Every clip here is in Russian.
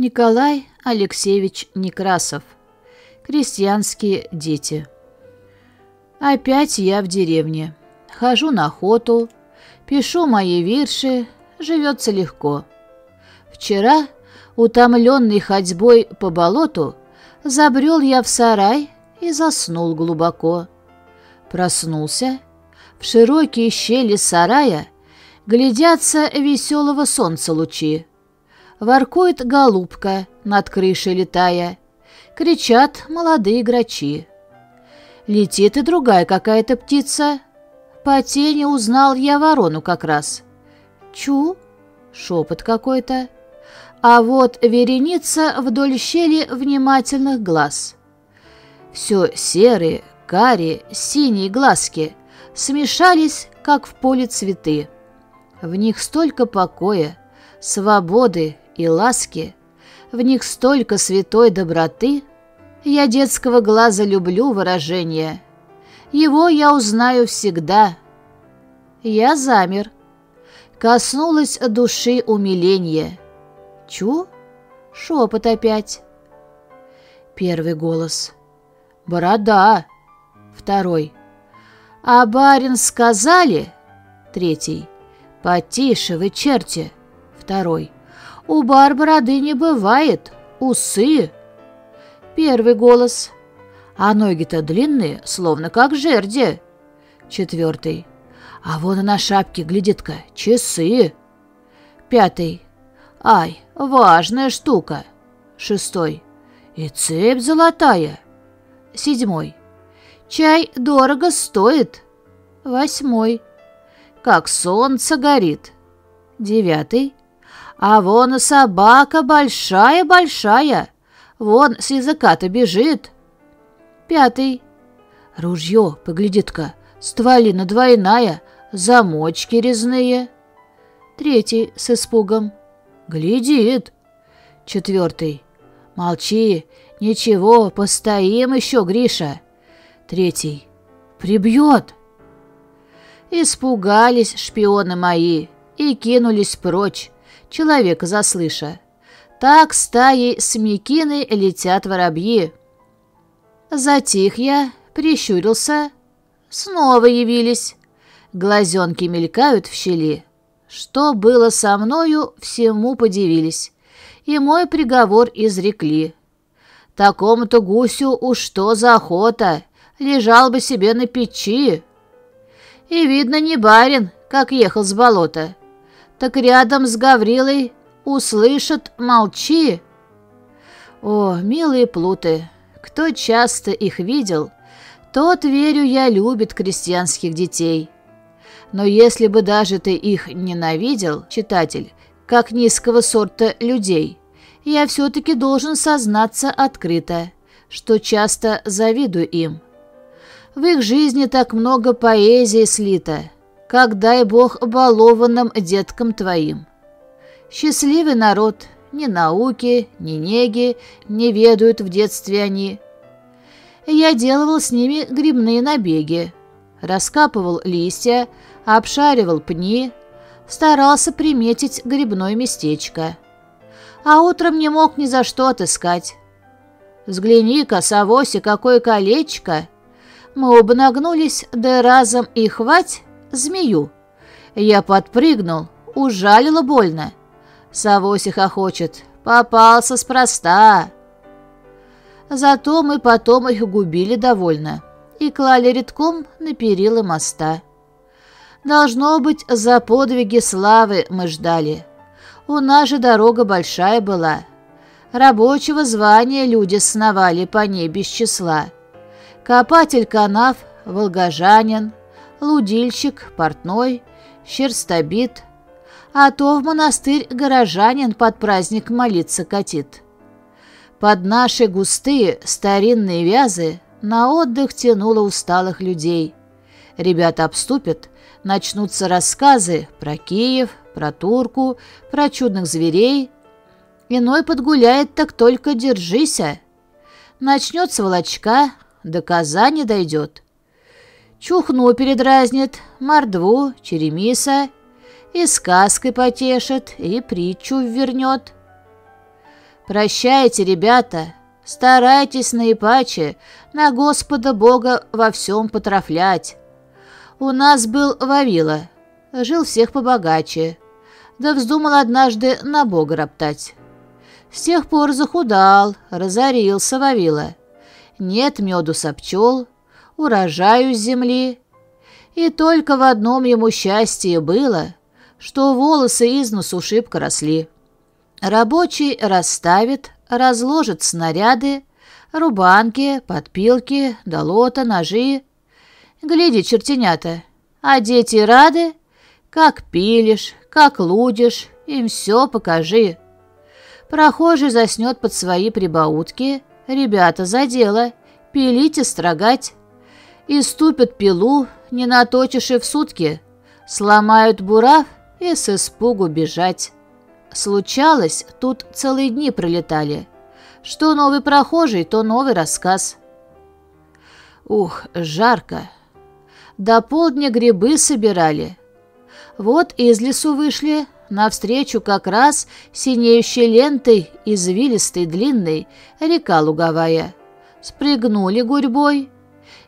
Николай Алексеевич Некрасов. Крестьянские дети. Опять я в деревне. Хожу на охоту, пишу мои вирши, живется легко. Вчера, утомленный ходьбой по болоту, забрел я в сарай и заснул глубоко. Проснулся. В широкие щели сарая глядятся веселого солнца лучи. Воркует голубка, над крышей летая. Кричат молодые грачи. Летит и другая какая-то птица. По тени узнал я ворону как раз. Чу, шепот какой-то. А вот вереница вдоль щели внимательных глаз. Все серые, карие, синие глазки смешались, как в поле цветы. В них столько покоя, свободы и ласки, в них столько святой доброты. Я детского глаза люблю выражение. Его я узнаю всегда. Я замер. Коснулась души умиления. Чу? Шепот опять. Первый голос. Борода. Второй. А барин сказали? Третий. Потише вы, черти. Второй. У бар бороды не бывает. Усы. Первый голос. А ноги-то длинные, словно как жерди. Четвертый. А вон на шапке, глядит-ка, часы. Пятый. Ай, важная штука. Шестой. И цепь золотая. Седьмой. Чай дорого стоит. Восьмой. Как солнце горит. Девятый. А вон собака большая-большая. Вон с языка-то бежит. Пятый. Ружье, поглядит-ка, стволина двойная, замочки резные. Третий с испугом. Глядит. Четвертый. Молчи, ничего, постоим еще, Гриша. Третий. Прибьет. Испугались шпионы мои и кинулись прочь, человека заслыша. Так стаей смекины летят воробьи. Затих я, прищурился. Снова явились. Глазенки мелькают в щели. Что было со мною, всему подивились. И мой приговор изрекли. Такому-то гусю уж что за охота, лежал бы себе на печи. И видно, не барин, как ехал с болота. Так рядом с Гаврилой услышат «молчи». О, милые плуты, кто часто их видел, тот, верю я, любит крестьянских детей. Но если бы даже ты их ненавидел, читатель, как низкого сорта людей, я все-таки должен сознаться открыто, что часто завидую им. В их жизни так много поэзии слито, как дай бог балованным деткам твоим. Счастливый народ, ни науки, ни неги не ведают в детстве они. Я делал с ними грибные набеги, раскапывал листья, обшаривал пни, старался приметить грибное местечко. А утром не мог ни за что отыскать. Взгляни-ка, совоси, какое колечко! Мы оба нагнулись, да разом и хвать змею. Я подпрыгнул, ужалило больно. Совосик охочет, попался спроста. Зато мы потом их губили довольно и клали редком на перила моста. Должно быть, за подвиги славы мы ждали. У нас же дорога большая была. Рабочего звания люди сновали по ней без числа. Копатель канав, волгожанин, лудильщик, портной, щерстобит. А то в монастырь горожанин под праздник молиться катит. Под наши густые старинные вязы на отдых тянуло усталых людей. Ребята обступят, начнутся рассказы про Киев, про турку, про чудных зверей. Иной подгуляет, так только держися. Начнется волочка, до Казани дойдет. Чухну передразнит, мордву, черемиса, и сказкой потешит, и притчу вернет. Прощайте, ребята, старайтесь наипаче на Господа Бога во всем потрафлять. У нас был Вавила, жил всех побогаче, да вздумал однажды на Бога роптать. С тех пор захудал, разорился Вавила. Нет меду со пчел, урожаю земли. И только в одном ему счастье было, что волосы из носу шибко росли. Рабочий расставит, разложит снаряды, рубанки, подпилки, долота, ножи. Гляди, чертенята, а дети рады? Как пилишь, как лудишь, им все покажи. Прохожий заснет под свои прибаутки, ребята за дело, пилить и строгать. И ступят пилу, не наточишь и в сутки, сломают бурав и с испугу бежать. Случалось, тут целые дни пролетали. Что новый прохожий, то новый рассказ. Ух, жарко. До полдня грибы собирали. Вот из лесу вышли, навстречу как раз синеющей лентой, извилистой, длинной, река луговая. Спрыгнули гурьбой,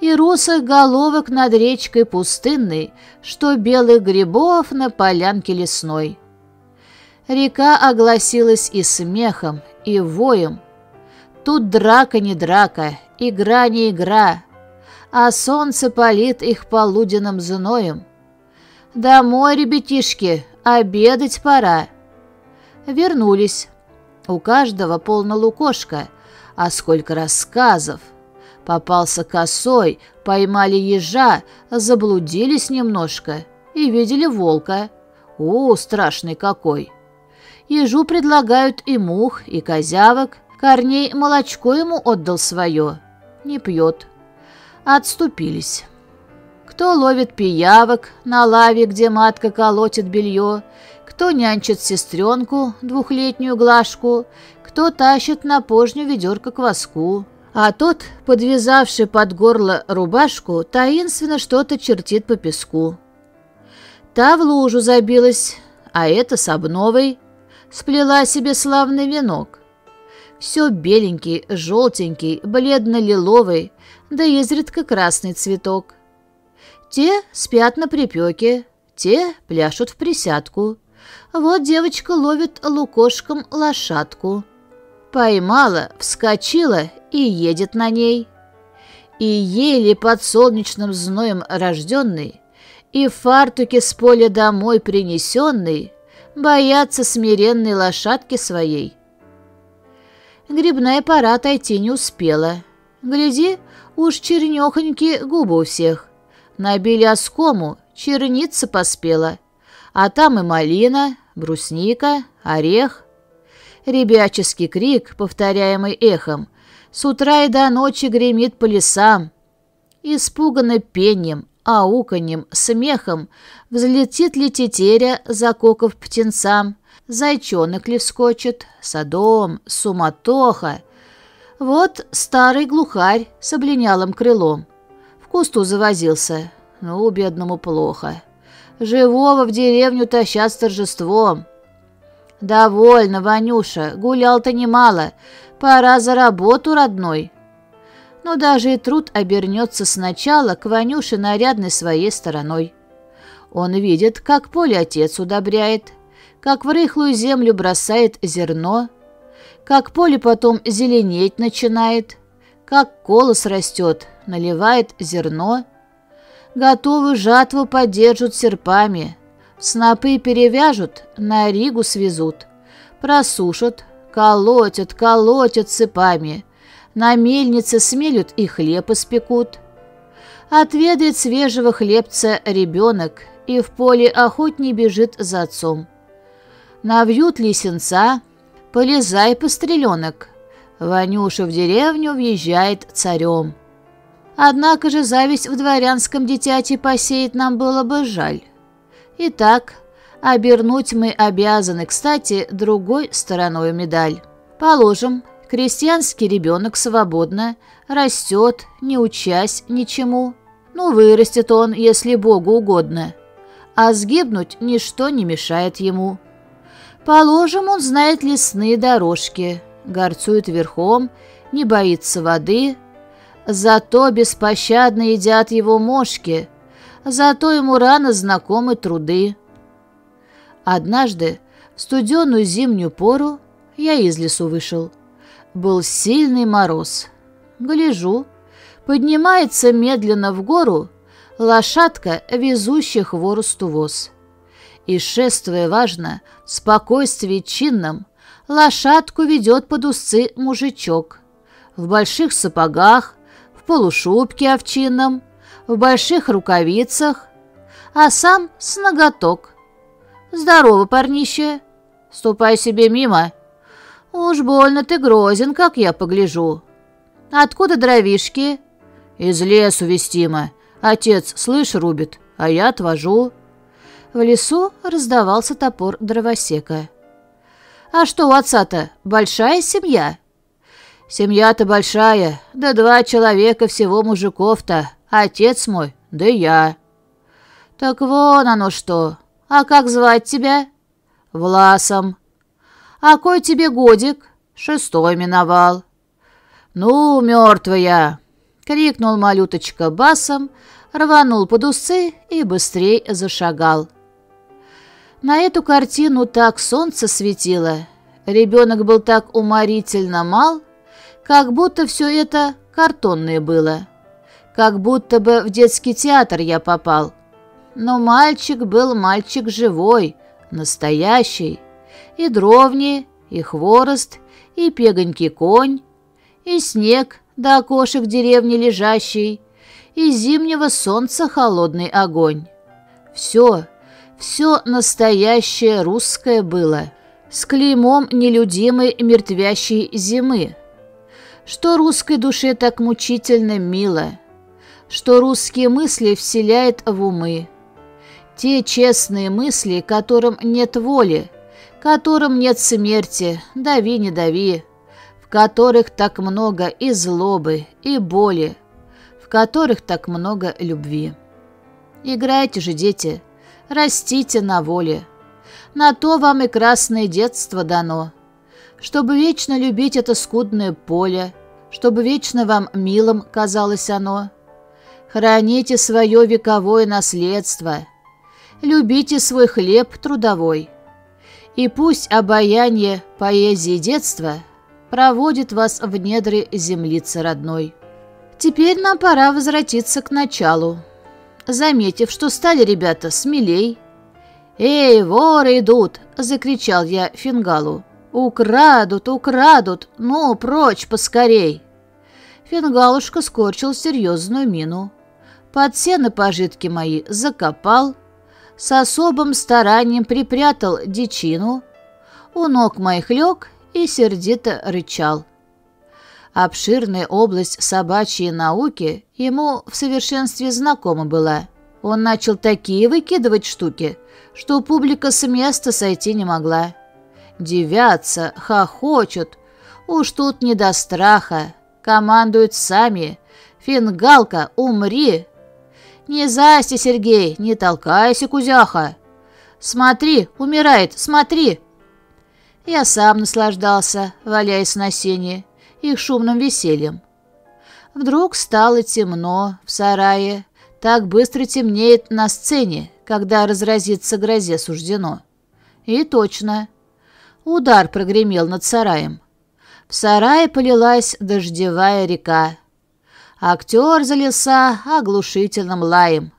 и русых головок над речкой пустынной, что белых грибов на полянке лесной. Река огласилась и смехом, и воем. Тут драка не драка, игра не игра, а солнце палит их полуденным зноем. «Домой, ребятишки, обедать пора!» Вернулись. У каждого полна лукошка, а сколько рассказов. Попался косой, поймали ежа, заблудились немножко и видели волка. О, страшный какой! Ежу предлагают и мух, и козявок. Корней молочко ему отдал свое. Не пьет. Отступились. Кто ловит пиявок на лаве, где матка колотит белье, кто нянчит сестренку, двухлетнюю глажку, кто тащит на пожню ведерко кваску. А тот, подвязавший под горло рубашку, таинственно что-то чертит по песку. Та в лужу забилась, а эта с обновой сплела себе славный венок. Все беленький, желтенький, бледно-лиловый, да изредка красный цветок. Те спят на припеке, те пляшут в присядку. Вот девочка ловит лукошком лошадку. Поймала, вскочила и едет на ней. И еле под солнечным зноем рожденный, и в фартуке с поля домой принесенный, боятся смиренной лошадки своей. Грибная пора отойти не успела. Гляди, уж чернёхоньки губы у всех. Набили оскому, черница поспела. А там и малина, брусника, орех. Ребяческий крик, повторяемый эхом, с утра и до ночи гремит по лесам. Испуганно пением, ауканьем, смехом взлетит ли тетеря, закоков птенцам, зайчонок ли вскочит, садом, суматоха. Вот старый глухарь с облинялым крылом. В кусту завозился. Ну, бедному плохо. Живого в деревню тащат с торжеством. «Довольно, Ванюша, гулял-то немало. Пора за работу, родной» но даже и труд обернется сначала к Ванюше нарядной своей стороной. Он видит, как поле отец удобряет, как в рыхлую землю бросает зерно, как поле потом зеленеть начинает, как колос растет, наливает зерно. Готовую жатву поддержат серпами, снопы перевяжут, на ригу свезут, просушат, колотят, колотят цепами, на мельнице смелют и хлеб испекут. Отведает свежего хлебца ребенок, и в поле охотней бежит за отцом. Навьют лисенца, полезай, постреленок. Ванюша в деревню въезжает царем. Однако же зависть в дворянском дитяти посеять нам было бы жаль. Итак, обернуть мы обязаны, кстати, другой стороной медаль. Положим, Крестьянский ребенок свободно растет, не учась ничему. Ну, вырастет он, если Богу угодно. А сгибнуть ничто не мешает ему. Положим, он знает лесные дорожки, горцует верхом, не боится воды, зато беспощадно едят его мошки, зато ему рано знакомы труды. Однажды, в студеную зимнюю пору, я из лесу вышел. Был сильный мороз. Гляжу, поднимается медленно в гору лошадка, везущая хворосту воз. И, шествуя важно, в спокойствии чинном, лошадку ведет под усы мужичок. В больших сапогах, в полушубке овчинном, в больших рукавицах, а сам с ноготок. «Здорово, парнище! Ступай себе мимо!» «Уж больно ты грозен, как я погляжу!» «Откуда дровишки?» «Из лесу вестимо. Отец, слышь, рубит, а я отвожу». В лесу раздавался топор дровосека. «А что у отца-то, большая семья?» «Семья-то большая, да два человека всего мужиков-то, отец мой, да я». «Так вон оно что. А как звать тебя?» «Власом». «А кой тебе годик?» «Шестой миновал». «Ну, мертвая!» — крикнул малюточка басом, рванул под усы и быстрей зашагал. На эту картину так солнце светило, ребенок был так уморительно мал, как будто все это картонное было, как будто бы в детский театр я попал. Но мальчик был мальчик живой, настоящий, и дровни, и хворост, и пегонький конь, и снег до окошек деревни лежащий, и зимнего солнца холодный огонь. Все, все настоящее русское было, с клеймом нелюдимой мертвящей зимы. Что русской душе так мучительно мило, что русские мысли вселяет в умы. Те честные мысли, которым нет воли, которым нет смерти, дави не дави, в которых так много и злобы, и боли, в которых так много любви. Играйте же, дети, растите на воле. На то вам и красное детство дано, чтобы вечно любить это скудное поле, чтобы вечно вам милым казалось оно. Храните свое вековое наследство, любите свой хлеб трудовой. И пусть обаяние поэзии детства – проводит вас в недры землицы родной. Теперь нам пора возвратиться к началу. Заметив, что стали ребята смелей. «Эй, воры идут!» — закричал я Фингалу. «Украдут, украдут! Ну, прочь поскорей!» Фингалушка скорчил серьезную мину. Под сено пожитки мои закопал, с особым старанием припрятал дичину, у ног моих лег и сердито рычал. Обширная область собачьей науки ему в совершенстве знакома была. Он начал такие выкидывать штуки, что публика с места сойти не могла. Девятся, хохочут. Уж тут не до страха. Командуют сами. Фингалка, умри! Не засти, Сергей, не толкайся, кузяха. Смотри, умирает, смотри!» Я сам наслаждался, валяясь на сене, их шумным весельем. Вдруг стало темно в сарае. Так быстро темнеет на сцене, когда разразится грозе суждено. И точно. Удар прогремел над сараем. В сарае полилась дождевая река. Актер залился оглушительным лаем,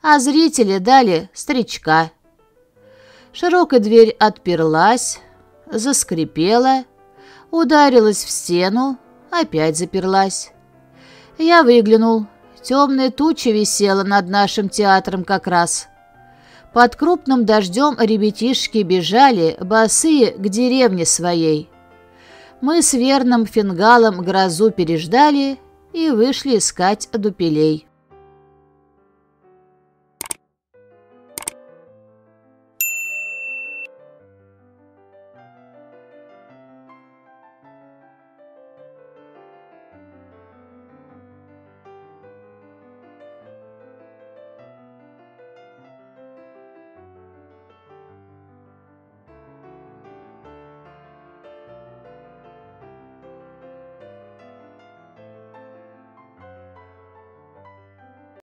а зрители дали стричка. Широкая дверь отперлась, заскрипела, ударилась в стену, опять заперлась. Я выглянул. Темная туча висела над нашим театром как раз. Под крупным дождем ребятишки бежали, босые, к деревне своей. Мы с верным фингалом грозу переждали и вышли искать дупелей.